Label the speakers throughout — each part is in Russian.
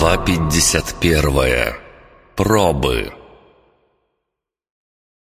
Speaker 1: Глава 51. Пробы.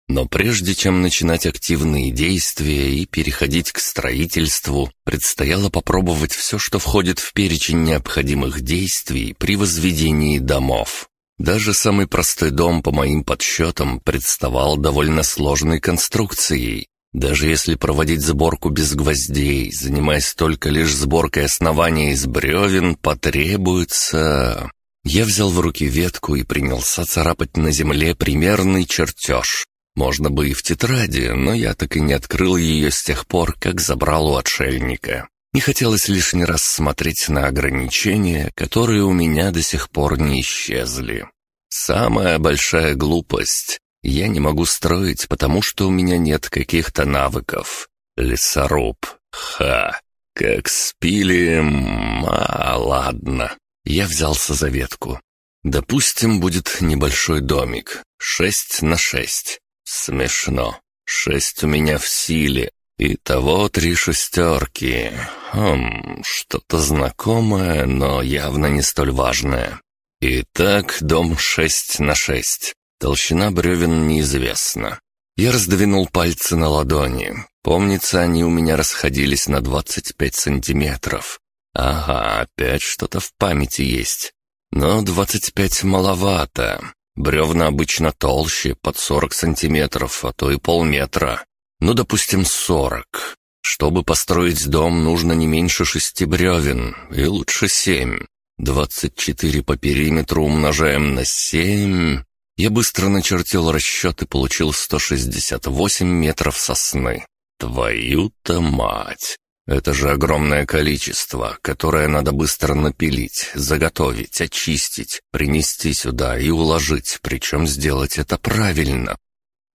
Speaker 1: Но прежде чем начинать активные действия и переходить к строительству, предстояло попробовать все, что входит в перечень необходимых действий при возведении домов. Даже самый простой дом, по моим подсчетам, представал довольно сложной конструкцией, даже если проводить сборку без гвоздей, занимаясь только лишь сборкой основания из бревен, потребуется... Я взял в руки ветку и принялся царапать на земле примерный чертеж. Можно бы и в тетради, но я так и не открыл ее с тех пор, как забрал у отшельника. Не хотелось лишний раз смотреть на ограничения, которые у меня до сих пор не исчезли. Самая большая глупость я не могу строить, потому что у меня нет каких-то навыков. Лесоруб. Ха. Как спилим... А, ладно. Я взялся за ветку. Допустим, будет небольшой домик. Шесть на шесть. Смешно. Шесть у меня в силе. И того три шестерки. Хм, что-то знакомое, но явно не столь важное. Итак, дом шесть на шесть. Толщина бревен неизвестна. Я раздвинул пальцы на ладони. Помнится, они у меня расходились на 25 сантиметров. Ага, опять что-то в памяти есть. Но 25 маловато. Бревна обычно толще, под 40 сантиметров, а то и полметра. Ну, допустим, 40. Чтобы построить дом, нужно не меньше шести бревен, и лучше семь. 24 по периметру умножаем на семь. Я быстро начертил расчет и получил 168 метров сосны. Твою-то мать! Это же огромное количество, которое надо быстро напилить, заготовить, очистить, принести сюда и уложить, причем сделать это правильно.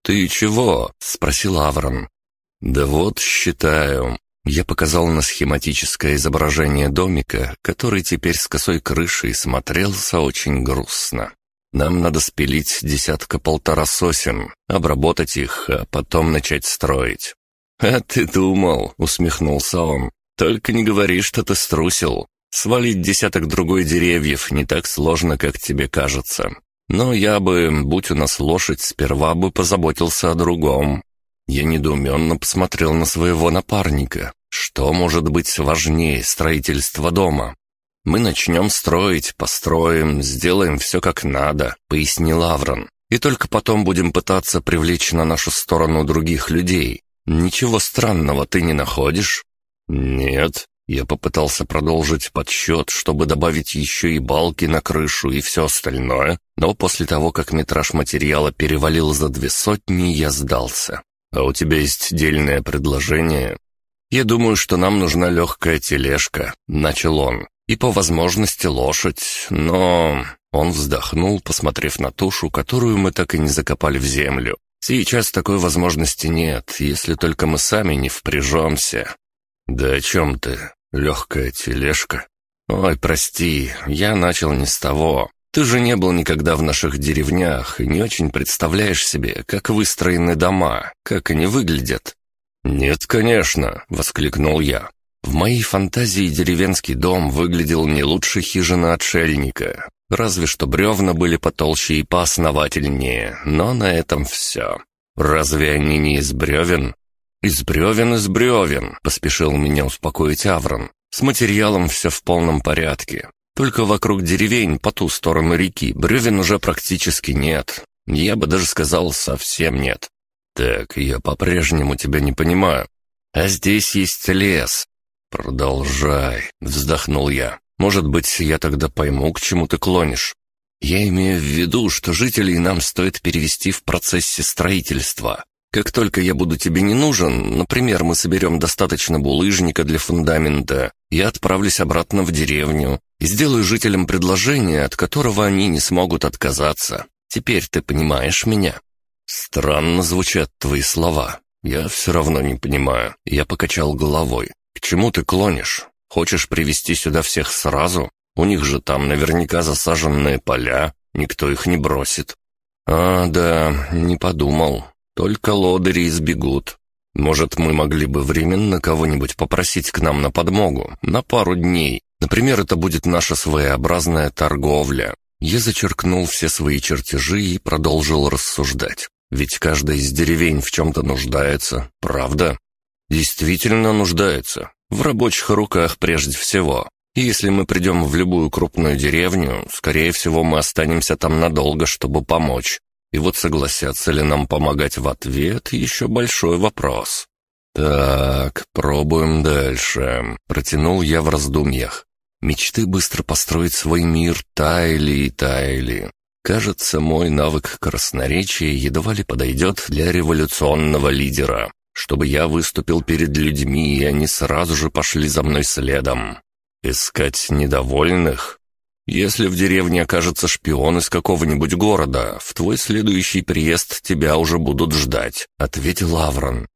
Speaker 1: «Ты чего?» — спросил Аврон. «Да вот, считаю». Я показал на схематическое изображение домика, который теперь с косой крышей смотрелся очень грустно. Нам надо спилить десятка-полтора сосен, обработать их, а потом начать строить». «А ты думал», — усмехнулся он, — «только не говори, что ты струсил. Свалить десяток другой деревьев не так сложно, как тебе кажется. Но я бы, будь у нас лошадь, сперва бы позаботился о другом». Я недоуменно посмотрел на своего напарника. Что может быть важнее строительства дома? «Мы начнем строить, построим, сделаем все как надо», — пояснил Аврон. «И только потом будем пытаться привлечь на нашу сторону других людей. Ничего странного ты не находишь?» «Нет». Я попытался продолжить подсчет, чтобы добавить еще и балки на крышу и все остальное, но после того, как метраж материала перевалил за две сотни, я сдался. «А у тебя есть дельное предложение?» «Я думаю, что нам нужна легкая тележка», — начал он и по возможности лошадь, но...» Он вздохнул, посмотрев на тушу, которую мы так и не закопали в землю. «Сейчас такой возможности нет, если только мы сами не впряжемся». «Да о чем ты? Легкая тележка?» «Ой, прости, я начал не с того. Ты же не был никогда в наших деревнях и не очень представляешь себе, как выстроены дома, как они выглядят». «Нет, конечно», — воскликнул я. В моей фантазии деревенский дом выглядел не лучше хижины отшельника. Разве что бревна были потолще и поосновательнее, но на этом все. Разве они не из бревен? Из бревен, из бревен, поспешил меня успокоить Аврон. С материалом все в полном порядке. Только вокруг деревень по ту сторону реки бревен уже практически нет. Я бы даже сказал, совсем нет. Так, я по-прежнему тебя не понимаю. А здесь есть лес, «Продолжай», — вздохнул я. «Может быть, я тогда пойму, к чему ты клонишь. Я имею в виду, что жителей нам стоит перевести в процессе строительства. Как только я буду тебе не нужен, например, мы соберем достаточно булыжника для фундамента, я отправлюсь обратно в деревню и сделаю жителям предложение, от которого они не смогут отказаться. Теперь ты понимаешь меня?» «Странно звучат твои слова. Я все равно не понимаю». Я покачал головой. «К чему ты клонишь? Хочешь привести сюда всех сразу? У них же там наверняка засаженные поля, никто их не бросит». «А, да, не подумал. Только лодыри избегут. Может, мы могли бы временно кого-нибудь попросить к нам на подмогу, на пару дней. Например, это будет наша своеобразная торговля. Я зачеркнул все свои чертежи и продолжил рассуждать. Ведь каждая из деревень в чем-то нуждается, правда? Действительно нуждается. В рабочих руках прежде всего. И если мы придем в любую крупную деревню, скорее всего, мы останемся там надолго, чтобы помочь. И вот согласятся ли нам помогать в ответ, еще большой вопрос. «Так, пробуем дальше», — протянул я в раздумьях. Мечты быстро построить свой мир таяли и таяли. Кажется, мой навык красноречия едва ли подойдет для революционного лидера, чтобы я выступил перед людьми, и они сразу же пошли за мной следом. Искать недовольных? Если в деревне окажется шпион из какого-нибудь города, в твой следующий приезд тебя уже будут ждать», — ответил Аврон.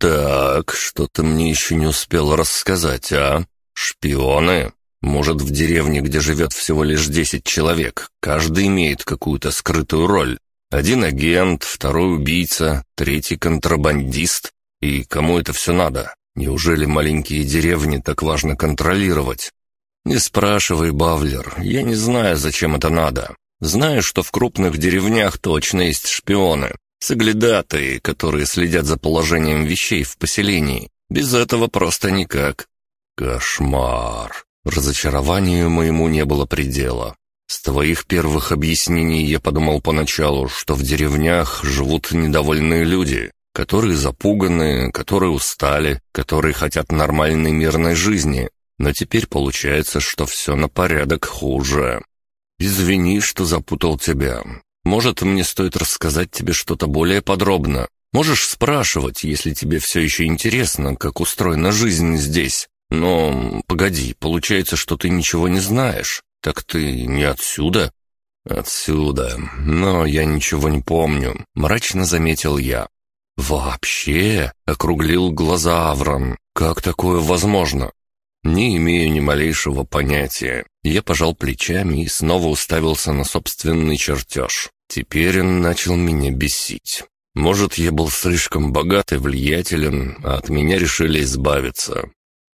Speaker 1: «Так, что ты мне еще не успел рассказать, а? Шпионы? Может, в деревне, где живет всего лишь десять человек, каждый имеет какую-то скрытую роль. Один агент, второй убийца, третий контрабандист. И кому это все надо? Неужели маленькие деревни так важно контролировать? Не спрашивай, Бавлер, я не знаю, зачем это надо. Знаю, что в крупных деревнях точно есть шпионы, соглядатые, которые следят за положением вещей в поселении. Без этого просто никак. Кошмар. Разочарованию моему не было предела. С твоих первых объяснений я подумал поначалу, что в деревнях живут недовольные люди, которые запуганы, которые устали, которые хотят нормальной мирной жизни. Но теперь получается, что все на порядок хуже. Извини, что запутал тебя. Может, мне стоит рассказать тебе что-то более подробно. Можешь спрашивать, если тебе все еще интересно, как устроена жизнь здесь. «Но, погоди, получается, что ты ничего не знаешь. Так ты не отсюда?» «Отсюда. Но я ничего не помню», — мрачно заметил я. «Вообще?» — округлил глаза Аврон. «Как такое возможно?» «Не имею ни малейшего понятия». Я пожал плечами и снова уставился на собственный чертеж. Теперь он начал меня бесить. Может, я был слишком богат и влиятелен, а от меня решили избавиться.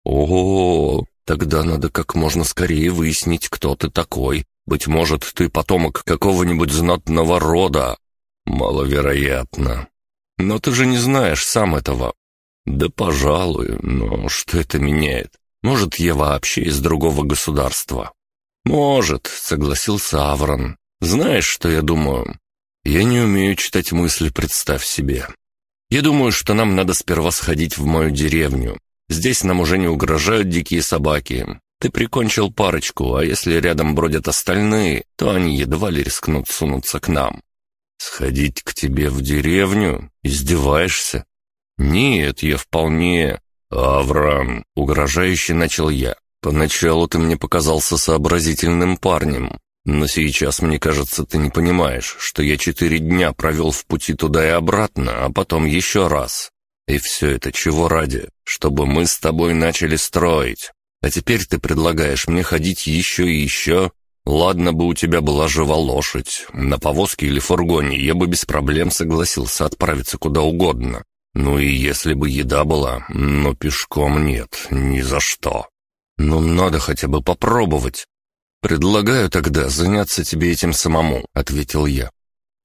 Speaker 1: О, тогда надо как можно скорее выяснить, кто ты такой. Быть может, ты потомок какого-нибудь знатного рода. Маловероятно. Но ты же не знаешь сам этого. Да, пожалуй, но что это меняет? Может, я вообще из другого государства? Может, согласился Аврон. Знаешь, что я думаю? Я не умею читать мысли, представь себе. Я думаю, что нам надо сперва сходить в мою деревню, Здесь нам уже не угрожают дикие собаки. Ты прикончил парочку, а если рядом бродят остальные, то они едва ли рискнут сунуться к нам. Сходить к тебе в деревню? Издеваешься? Нет, я вполне... Авраам, угрожающе начал я. Поначалу ты мне показался сообразительным парнем, но сейчас, мне кажется, ты не понимаешь, что я четыре дня провел в пути туда и обратно, а потом еще раз. И все это чего ради? Чтобы мы с тобой начали строить. А теперь ты предлагаешь мне ходить еще и еще? Ладно бы у тебя была жива лошадь. На повозке или фургоне я бы без проблем согласился отправиться куда угодно. Ну и если бы еда была, но пешком нет, ни за что. Ну надо хотя бы попробовать. «Предлагаю тогда заняться тебе этим самому», — ответил я.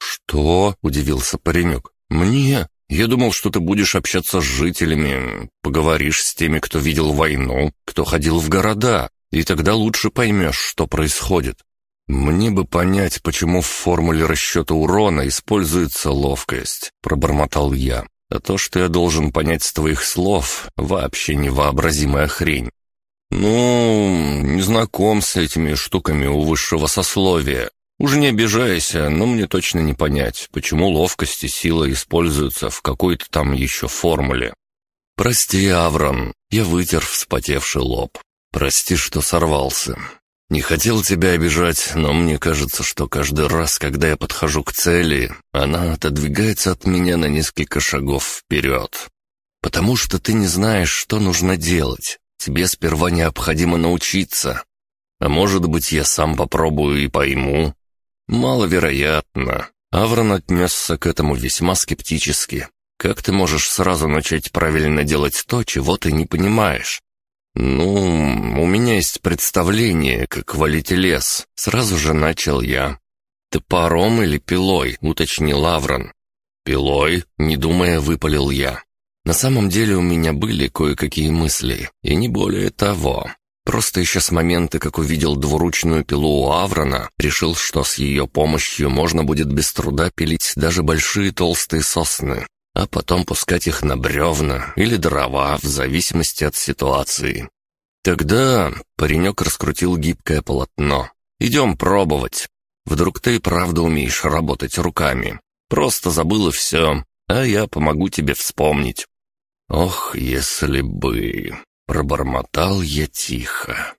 Speaker 1: «Что?» — удивился паренек. «Мне? Я думал, что ты будешь общаться с жителями, поговоришь с теми, кто видел войну, кто ходил в города, и тогда лучше поймешь, что происходит. Мне бы понять, почему в формуле расчета урона используется ловкость, пробормотал я. А то, что я должен понять с твоих слов, вообще невообразимая хрень. Ну, не знаком с этими штуками у высшего сословия. Уж не обижайся, но мне точно не понять, почему ловкость и сила используются в какой-то там еще формуле. Прости, Аврон, я вытер вспотевший лоб. Прости, что сорвался. Не хотел тебя обижать, но мне кажется, что каждый раз, когда я подхожу к цели, она отодвигается от меня на несколько шагов вперед. Потому что ты не знаешь, что нужно делать. Тебе сперва необходимо научиться. А может быть, я сам попробую и пойму, «Маловероятно». Аврон отнесся к этому весьма скептически. «Как ты можешь сразу начать правильно делать то, чего ты не понимаешь?» «Ну, у меня есть представление, как валить лес», — сразу же начал я. «Топором или пилой?» — уточнил Аврон. «Пилой?» — не думая, выпалил я. На самом деле у меня были кое-какие мысли, и не более того. Просто еще с момента, как увидел двуручную пилу у Аврона, решил, что с ее помощью можно будет без труда пилить даже большие толстые сосны, а потом пускать их на бревна или дрова, в зависимости от ситуации. Тогда паренек раскрутил гибкое полотно. «Идем пробовать. Вдруг ты и правда умеешь работать руками. Просто забыл и все, а я помогу тебе вспомнить». «Ох, если бы...» Пробормотал я тихо.